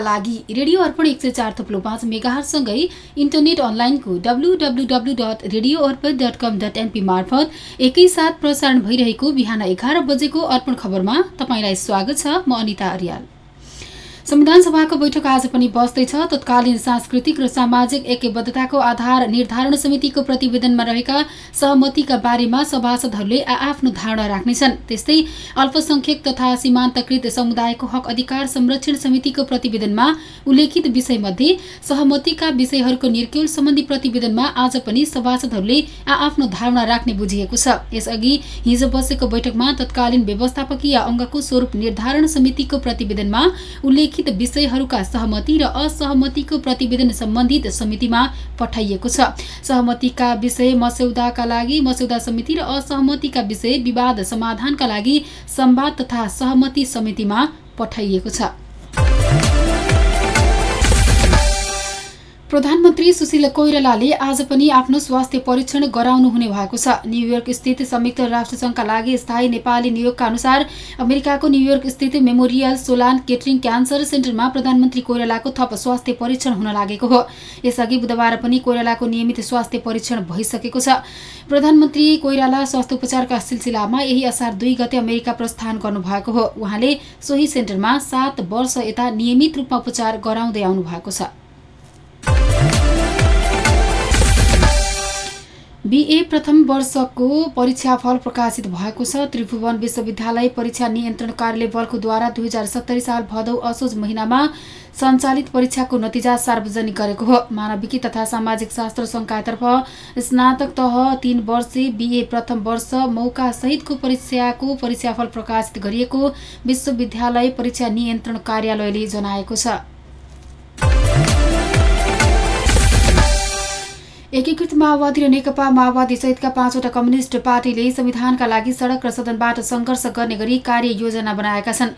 लागि रेडियो अर्पण एक सय चार थुप्लो पाँच मेगाहरूसँगै इन्टरनेट अनलाइनको W W W dot radio Arpan dot com dot NP मार्फत एकैसाथ प्रसारण भइरहेको बिहान एघार बजेको अर्पण खबरमा तपाईँलाई स्वागत छ म अनिता अर्याल। संविधान सभाको बैठक आज पनि बस्दैछ। तत्कालीन सांस्कृतिक र सामाजिक एकबद्धताको आधार निर्धारण समितिको प्रतिवेदनमा रहेका सहमतिका बारेमा सभासदहरूले आफ्नो धारणा राख्नेछन्। त्यस्तै अल्पसंख्यक तथा सीमान्तकृत समुदायको हक अधिकार संरक्षण समितिको प्रतिवेदनमा उल्लेखित विषयमध्ये सहमतिका विषयहरूको निर्क्युल सम्बन्धी प्रतिवेदनमा आज पनि सभासदहरूले आफ्नो धारणा राख्ने बुझिएको छ। यसअघि हिजो बसेको बैठकमा तत्कालीन व्यवस्थापकीय अङ्गको स्वरूप निर्धारण समितिको प्रतिवेदनमा उल्लेखित उल्लेखित विषयहरूका सहमति र असहमतिको प्रतिवेदन सम्बन्धित समितिमा पठाइएको छ। सहमतिका विषय मस्यौदाका लागि मस्यौदा समिति र असहमतिका विषय विवाद समाधानका लागि संवाद तथा सहमति समितिमा पठाइएको छ। प्रधानमन्त्री सुशील कोइरालाले आज पनि आफ्नो स्वास्थ्य परीक्षण गराउनु हुने भएको छ। न्युयोर्क स्थित संयुक्त राष्ट्रसङ्घका लागि स्थायी नेपाली नियोगका अनुसार अमेरिकाको न्युयोर्क स्थित मेमोरियल सोलान केटरिङ क्यान्सर सेन्टरमा प्रधानमन्त्री कोइरालाको थप स्वास्थ्य परीक्षण हुन लागेको हो। यसअघि बुधबार पनि कोइरालाको नियमित स्वास्थ्य परीक्षण भइसकेको छ। प्रधानमन्त्री कोइराला स्वास्थ्य उपचारका सिलसिलामा यही असार दुई गते अमेरिका प्रस्थान गर्नुभएको हो। उहाँले सोही सेन्टरमा सात वर्ष यता नियमित रूपमा उपचार गराउँदै आउनु भएको छ। बिए प्रथम वर्षको परीक्षाफल प्रकाशित भएको छ। त्रिभुवन विश्वविद्यालय परीक्षा नियन्त्रण कार्यालय बल्कुद्वारा दुई हजार सत्तरी साल भदौ असोज महिनामा सञ्चालित परीक्षाको नतिजा सार्वजनिक गरेको हो। मानविकी तथा सामाजिक शास्त्र सङ्कायतर्फ स्नातक तह तीन वर्षे बिए प्रथम वर्ष मौका सहितको परीक्षाको परीक्षाफल प्रकाशित गरिएको विश्वविद्यालय परीक्षा नियन्त्रण कार्यालयले जनाएको छ। एकीकृत माओवादी र नेकपा माओवादी सहितका पाँचवटा कम्युनिष्ट पार्टीले संविधानका लागि सड़क र सदनबाट सङ्घर्ष गर्ने गरी कार्ययोजना बनाएका छन्।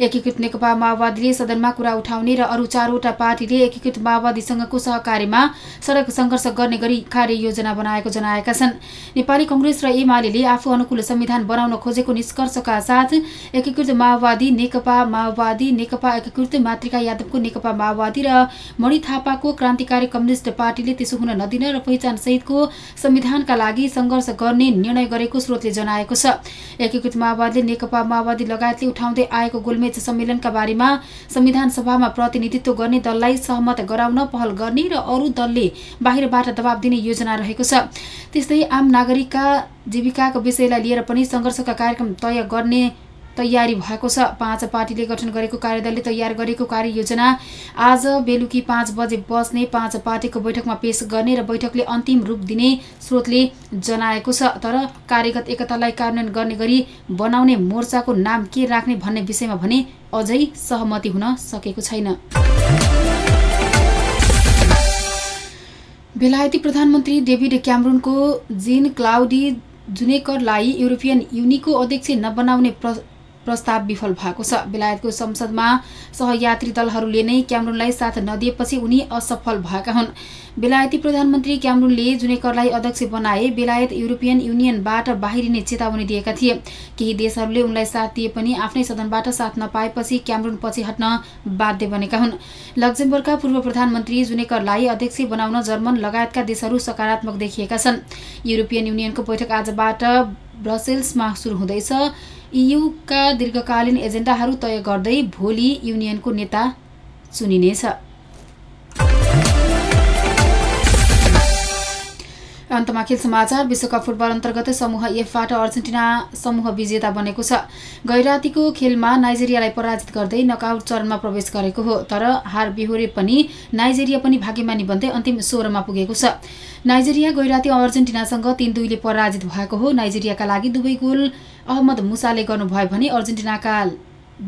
एकीकृत नेकपा माओवादीले सदनमा कुरा उठाउने र अरू चारवटा पार्टीले एकीकृत माओवादीसँगको सहकार्यमा सड़क सङ्घर्ष गर्ने गरी कार्ययोजना बनाएको जनाएका छन्। नेपाली कङ्ग्रेस र एमाले आफू अनुकूल संविधान बनाउन खोजेको निष्कर्षका साथ एकीकृत माओवादी नेकपा माओवादी नेकपा एकीकृत मातृका यादवको नेकपा माओवादी र मणि थापाको क्रान्तिकारी कम्युनिष्ट पार्टीले त्यसो हुन नदिन र पहिचान सहितको संविधानका लागि सङ्घर्ष गर्ने निर्णय गरेको स्रोतले जनाएको छ। एकीकृत माओवादीले नेकपा माओवादी लगायतले उठाउँदै आएको गोलमेज समेत सम्मेलनका बारेमा संविधान सभामा प्रतिनिधित्व गर्ने दललाई सहमत गराउन पहल गर्ने र अरू दलले बाहिरबाट दबाब दिने योजना रहेको छ। त्यस्तै आम नागरिकका जीविकाको विषयलाई लिएर पनि सङ्घर्षका कार्यक्रम तय गर्ने तयारी भएको छ। पाँच पार्टीले गठन गरेको कार्यदलले तयार गरेको कार्ययोजना आज बेलुकी पाँच बजे बस्ने पाँच पार्टीको बैठकमा पेश गर्ने र बैठकले अन्तिम रूप दिने स्रोतले जनाएको छ। तर कार्यगत एकतालाई कार्यान्वयन गर्ने गरी बनाउने मोर्चाको नाम के राख्ने भन्ने विषयमा भने अझै सहमति हुन सकेको छैन। बेलायती प्रधानमन्त्री डेभिड क्यामरुनको जिन क्लाउडी जुनेकरलाई युरोपियन युनिको अध्यक्ष नबनाउने प्रस्ताव विफल भएको छ। बेलायतको संसदमा सहयात्री दलहरूले नै क्यामरुनलाई साथ नदिएपछि उनी असफल भएका हुन्। बेलायती प्रधानमन्त्री क्यामरुनले जुनेकरलाई अध्यक्ष बनाए बेलायत युरोपियन युनियनबाट बाहिरिने चेतावनी दिएका थिए। केही देशहरूले उनलाई साथ दिए पनि आफ्नै सदनबाट साथ नपाएपछि क्यामरुन पछि हट्न बाध्य बनेका हुन्। लक्जमबर्गका पूर्व प्रधानमन्त्री जुनेकरलाई अध्यक्ष बनाउन जर्मन लगायतका देशहरू सकारात्मक देखिएका छन्। युरोपियन युनियनको बैठक आजबाट ब्रसेल्समा सुरु हुँदैछ। इयुका दीर्घकालीन एजेन्डाहरू तय गर्दै भोलि युनियनको नेता चुनिनेछ। अन्तमा खेल समाचार विश्वकप फुटबल अन्तर्गत समूह एफबाट अर्जेन्टिना समूह विजेता बनेको छ। गैरातीको खेलमा नाइजेरियालाई पराजित गर्दै नकआउट चरणमा प्रवेश गरेको हो तर हार बिहोरे पनि नाइजेरिया पनि भाग्यमानी बन्दै अन्तिम सोह्रमा पुगेको छ। नाइजेरिया गैराती अर्जेन्टिनासँग तीन दुईले पराजित भएको हो। नाइजेरियाका लागि दुवै गोल अहमद मुसाले गर्नुभयो भने अर्जेन्टिनाका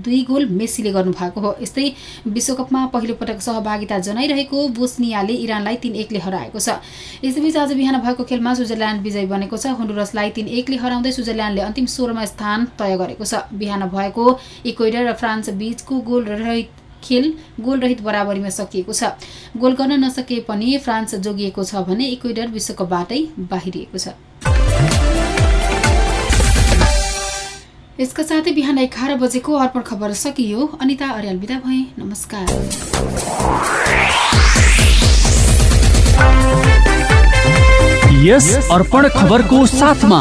दुई गोल मेस्सीले गर्नुभएको हो। यस्तै विश्वकपमा पहिलो पटक सहभागिता जनाइरहेको बोस्नियाले इरानलाई तीन एकले हराएको छ। यसैबीच आज बिहान भएको खेलमा स्विजरल्यान्ड विजयी बनेको छ। होन्डुरसलाई तीन एकले हराउँदै स्विजरल्यान्डले अन्तिम सोह्रमा स्थान तय गरेको छ। बिहान भएको इक्वेडर र फ्रान्स बीचको गोल रहित खेल गोल रहित बराबरीमा सकिएको छ। गोल गर्न नसके पनि फ्रान्स जोगिएको छ भने इक्वेडर विश्वकपबाटै बाहिरिएको छ। यसका साथै बिहान एघार बजेको अर्पण खबर सकियो। अनिता अर्याल बिदा भए। नमस्कार। यस अर्पण खबरको साथमा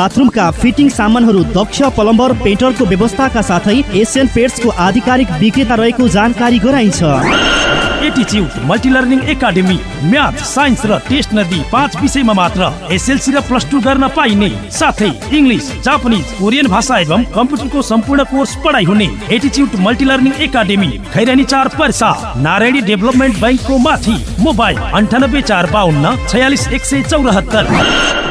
बाथरुमका फिटिङ सामानहरू दक्ष प्लम्बर पेन्टरको व्यवस्थाका साथै एसियन पेट्सको आधिकारिक विक्रेता रहेको जानकारी गराइन्छ। एटिच्युट मल्टिलर्निङ एकाडेमी म्याथ साइन्स र टेस्ट नदी र गर्न पाइने। साथै इङ्ग्लिस जापानिज कोरियन भाषा एवं कम्प्युटरको सम्पूर्ण कोर्स पढाइ हुने मल्टिलर्निङ खैरानी चार पर्सा नारायणी डेभलपमेन्ट ब्याङ्कको माथि मोबाइल अन्ठानब्बे चार बाहन्न छयालिस एक सय चौरात्तर।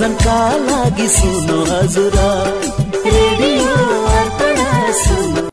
मनोरञ्जनका लागि सुन्नु हजुर।